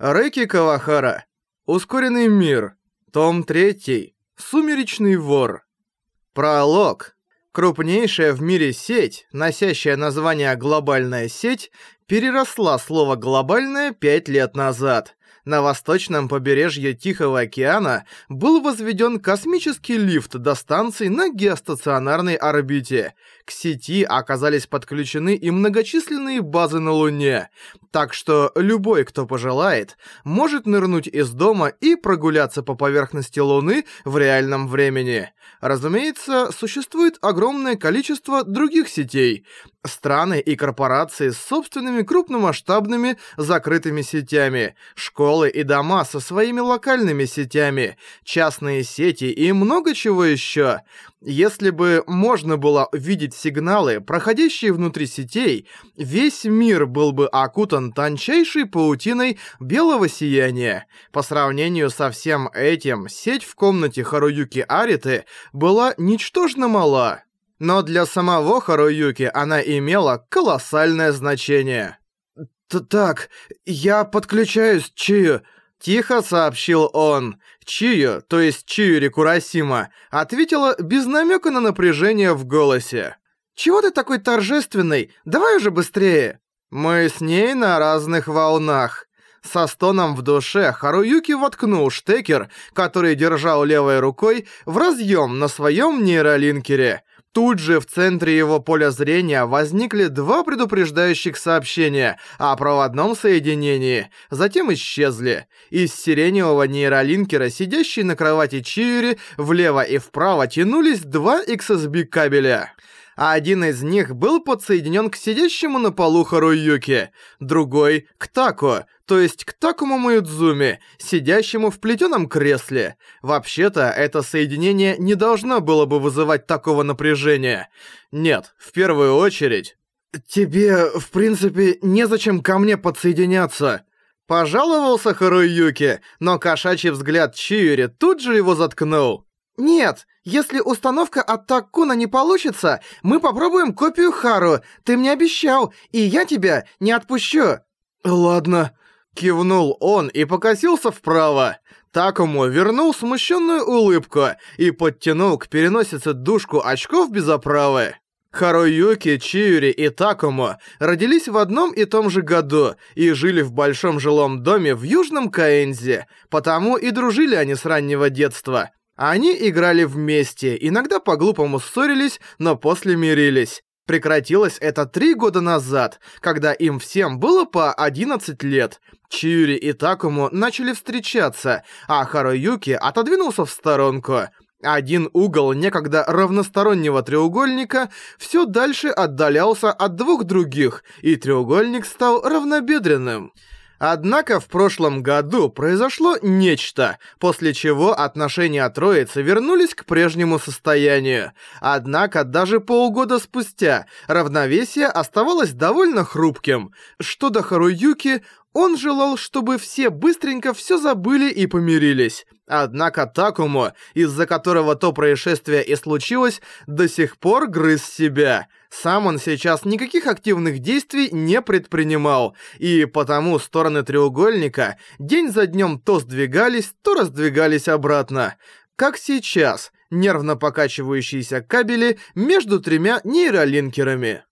Рэки Кавахара. Ускоренный мир. Том 3. Сумеречный вор. Пролог. Крупнейшая в мире сеть, носящая название «глобальная сеть», переросла слово «глобальная» пять лет назад. На восточном побережье Тихого океана был возведен космический лифт до станций на геостационарной орбите – к сети оказались подключены и многочисленные базы на Луне, так что любой, кто пожелает, может нырнуть из дома и прогуляться по поверхности Луны в реальном времени. Разумеется, существует огромное количество других сетей, страны и корпорации с собственными крупномасштабными закрытыми сетями, школы и дома со своими локальными сетями, частные сети и много чего еще — если бы можно было видеть сигналы, проходящие внутри сетей, весь мир был бы окутан тончайшей паутиной белого сияния. По сравнению со всем этим, сеть в комнате Харуюки Ариты была ничтожно мала. Но для самого Харуюки она имела колоссальное значение. «Так, я подключаюсь, Чию...» Тихо сообщил он. Чию, то есть Чиюри Курасима, ответила без намека на напряжение в голосе. «Чего ты такой торжественный? Давай уже быстрее!» Мы с ней на разных волнах. Со стоном в душе Харуюки воткнул штекер, который держал левой рукой, в разъем на своем нейролинкере. Тут же в центре его поля зрения возникли два предупреждающих сообщения о проводном соединении, затем исчезли. Из сиреневого нейролинкера, сидящей на кровати Чиури, влево и вправо тянулись два XSB кабеля а один из них был подсоединен к сидящему на полу Харуюке, другой — к Тако, то есть к такому Муидзуме, сидящему в плетеном кресле. Вообще-то, это соединение не должно было бы вызывать такого напряжения. Нет, в первую очередь... «Тебе, в принципе, незачем ко мне подсоединяться», Пожаловался Харуюки, но кошачий взгляд Чиури тут же его заткнул. «Нет, если установка от Такуна не получится, мы попробуем копию Хару. Ты мне обещал, и я тебя не отпущу». «Ладно», Кивнул он и покосился вправо. Такому вернул смущенную улыбку и подтянул к переносице дужку очков без оправы. Харуюки, Чиури и Такому родились в одном и том же году и жили в большом жилом доме в Южном Каэнзе, потому и дружили они с раннего детства. Они играли вместе, иногда по-глупому ссорились, но после мирились. Прекратилось это три года назад, когда им всем было по 11 лет. Чиури и Такому начали встречаться, а Харуюки отодвинулся в сторонку. Один угол некогда равностороннего треугольника все дальше отдалялся от двух других, и треугольник стал равнобедренным. Однако в прошлом году произошло нечто, после чего отношения троицы вернулись к прежнему состоянию. Однако даже полгода спустя равновесие оставалось довольно хрупким. Что до Харуюки, он желал, чтобы все быстренько все забыли и помирились. Однако Такому, из-за которого то происшествие и случилось, до сих пор грыз себя. Сам он сейчас никаких активных действий не предпринимал, и потому стороны треугольника день за днем то сдвигались, то раздвигались обратно. Как сейчас, нервно покачивающиеся кабели между тремя нейролинкерами.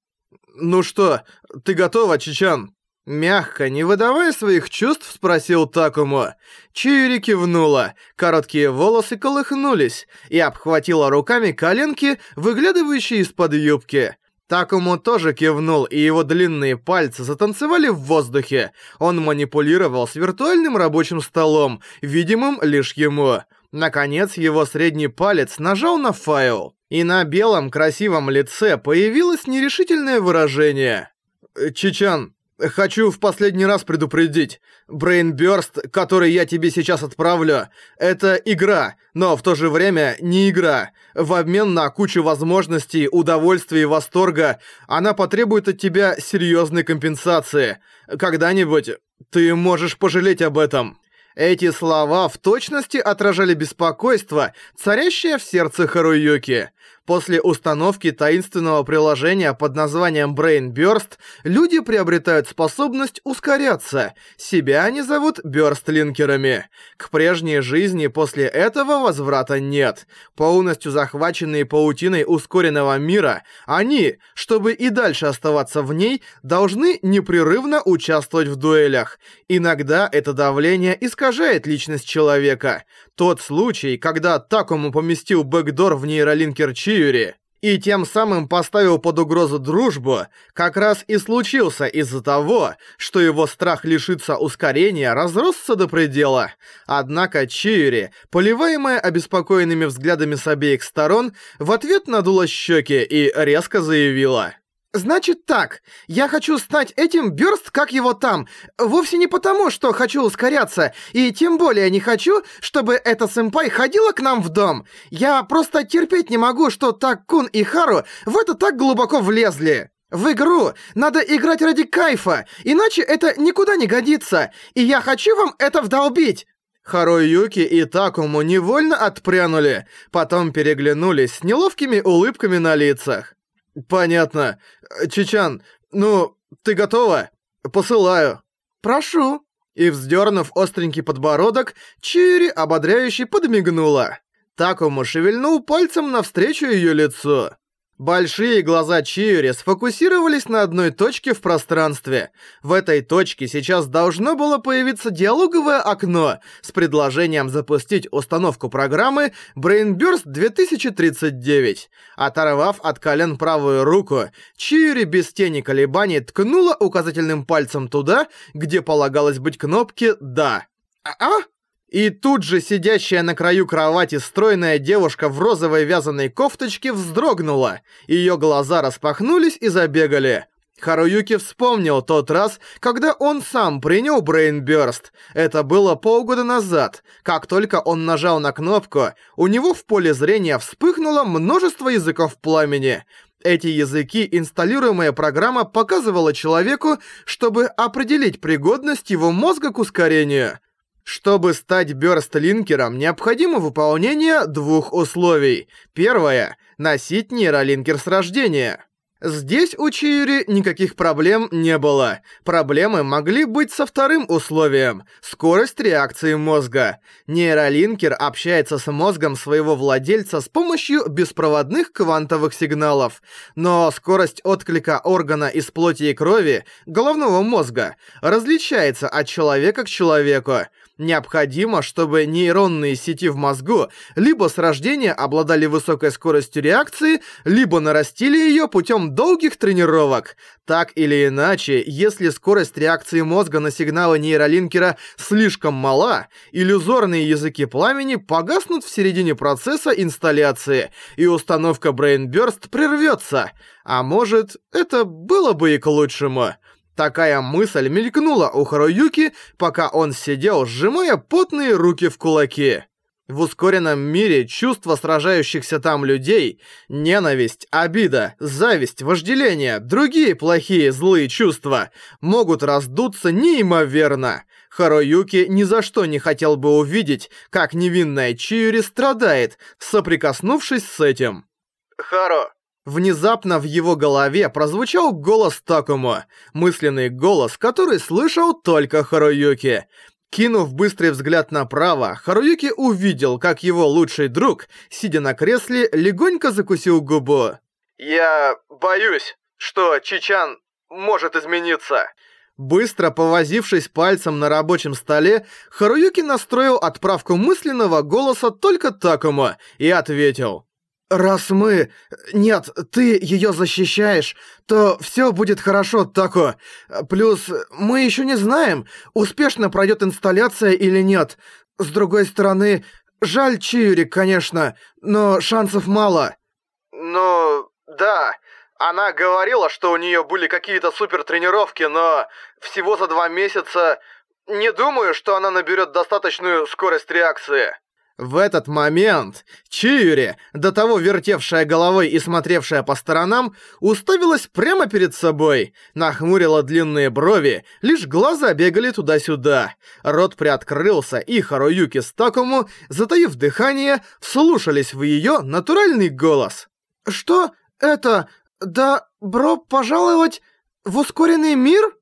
«Ну что, ты готова, Чечан?» Мягко, не выдавая своих чувств, спросил Такому. Чиури кивнула, короткие волосы колыхнулись и обхватила руками коленки, выглядывающие из-под юбки. Такому тоже кивнул, и его длинные пальцы затанцевали в воздухе. Он манипулировал с виртуальным рабочим столом, видимым лишь ему. Наконец, его средний палец нажал на файл, и на белом красивом лице появилось нерешительное выражение. «Чичан, «Хочу в последний раз предупредить. Брейнбёрст, который я тебе сейчас отправлю, это игра, но в то же время не игра. В обмен на кучу возможностей, удовольствия и восторга она потребует от тебя серьёзной компенсации. Когда-нибудь ты можешь пожалеть об этом». Эти слова в точности отражали беспокойство, царящее в сердце Харуюки. После установки таинственного приложения под названием Brain Burst, люди приобретают способность ускоряться. Себя они зовут бёрстлинкерами. К прежней жизни после этого возврата нет. Полностью захваченные паутиной ускоренного мира, они, чтобы и дальше оставаться в ней, должны непрерывно участвовать в дуэлях. Иногда это давление искажает личность человека. Тот случай, когда Такому поместил бэкдор в нейролинкер Чи, Фьюри, и тем самым поставил под угрозу дружбу, как раз и случился из-за того, что его страх лишиться ускорения разросся до предела. Однако Чиури, поливаемая обеспокоенными взглядами с обеих сторон, в ответ надула щеки и резко заявила — Значит так, я хочу стать этим бёрст, как его там, вовсе не потому, что хочу ускоряться, и тем более не хочу, чтобы эта сэмпай ходила к нам в дом. Я просто терпеть не могу, что Таккун и Хару в это так глубоко влезли. В игру надо играть ради кайфа, иначе это никуда не годится, и я хочу вам это вдолбить. Харо Юки и Такому невольно отпрянули, потом переглянулись с неловкими улыбками на лицах. «Понятно. Чичан. ну, ты готова? Посылаю». «Прошу». И, вздернув остренький подбородок, Чири ободряюще подмигнула. Такому шевельнул пальцем навстречу ее лицу. Большие глаза Чиури сфокусировались на одной точке в пространстве. В этой точке сейчас должно было появиться диалоговое окно с предложением запустить установку программы BrainBurst 2039. Оторвав от колен правую руку, Чиури без тени колебаний ткнула указательным пальцем туда, где полагалось быть кнопки «Да». «А-а?» И тут же сидящая на краю кровати стройная девушка в розовой вязаной кофточке вздрогнула. Её глаза распахнулись и забегали. Харуюки вспомнил тот раз, когда он сам принял Брейнбёрст. Это было полгода назад. Как только он нажал на кнопку, у него в поле зрения вспыхнуло множество языков пламени. Эти языки инсталируемая программа показывала человеку, чтобы определить пригодность его мозга к ускорению. Чтобы стать бёрстлинкером, необходимо выполнение двух условий. Первое — носить нейролинкер с рождения. Здесь у Чиири никаких проблем не было. Проблемы могли быть со вторым условием — скорость реакции мозга. Нейролинкер общается с мозгом своего владельца с помощью беспроводных квантовых сигналов. Но скорость отклика органа из плоти и крови, головного мозга, различается от человека к человеку. Необходимо, чтобы нейронные сети в мозгу либо с рождения обладали высокой скоростью реакции, либо нарастили ее путем долгих тренировок. Так или иначе, если скорость реакции мозга на сигналы нейролинкера слишком мала, иллюзорные языки пламени погаснут в середине процесса инсталляции, и установка Brain Burst прервется. А может, это было бы и к лучшему. Такая мысль мелькнула у Харуюки, пока он сидел, сжимая потные руки в кулаки. В ускоренном мире чувства сражающихся там людей, ненависть, обида, зависть, вожделение, другие плохие, злые чувства могут раздуться неимоверно. Харуюки ни за что не хотел бы увидеть, как невинная Чиури страдает, соприкоснувшись с этим. «Харо, Внезапно в его голове прозвучал голос Такому, мысленный голос, который слышал только Харуюки. Кинув быстрый взгляд направо, Харуюки увидел, как его лучший друг, сидя на кресле, легонько закусил губу. «Я боюсь, что Чичан может измениться». Быстро повозившись пальцем на рабочем столе, Харуюки настроил отправку мысленного голоса только Такому и ответил. «Раз мы... Нет, ты ее защищаешь, то все будет хорошо, Тако. Плюс мы еще не знаем, успешно пройдет инсталляция или нет. С другой стороны, жаль Чиури, конечно, но шансов мало». «Ну, да. Она говорила, что у нее были какие-то супер тренировки, но всего за два месяца... Не думаю, что она наберет достаточную скорость реакции». В этот момент Чиюри, до того вертевшая головой и смотревшая по сторонам, уставилась прямо перед собой, нахмурила длинные брови, лишь глаза бегали туда-сюда. Рот приоткрылся, и Харуюки с Такому, затаив дыхание, вслушались в её натуральный голос. «Что это? Добро пожаловать в ускоренный мир?»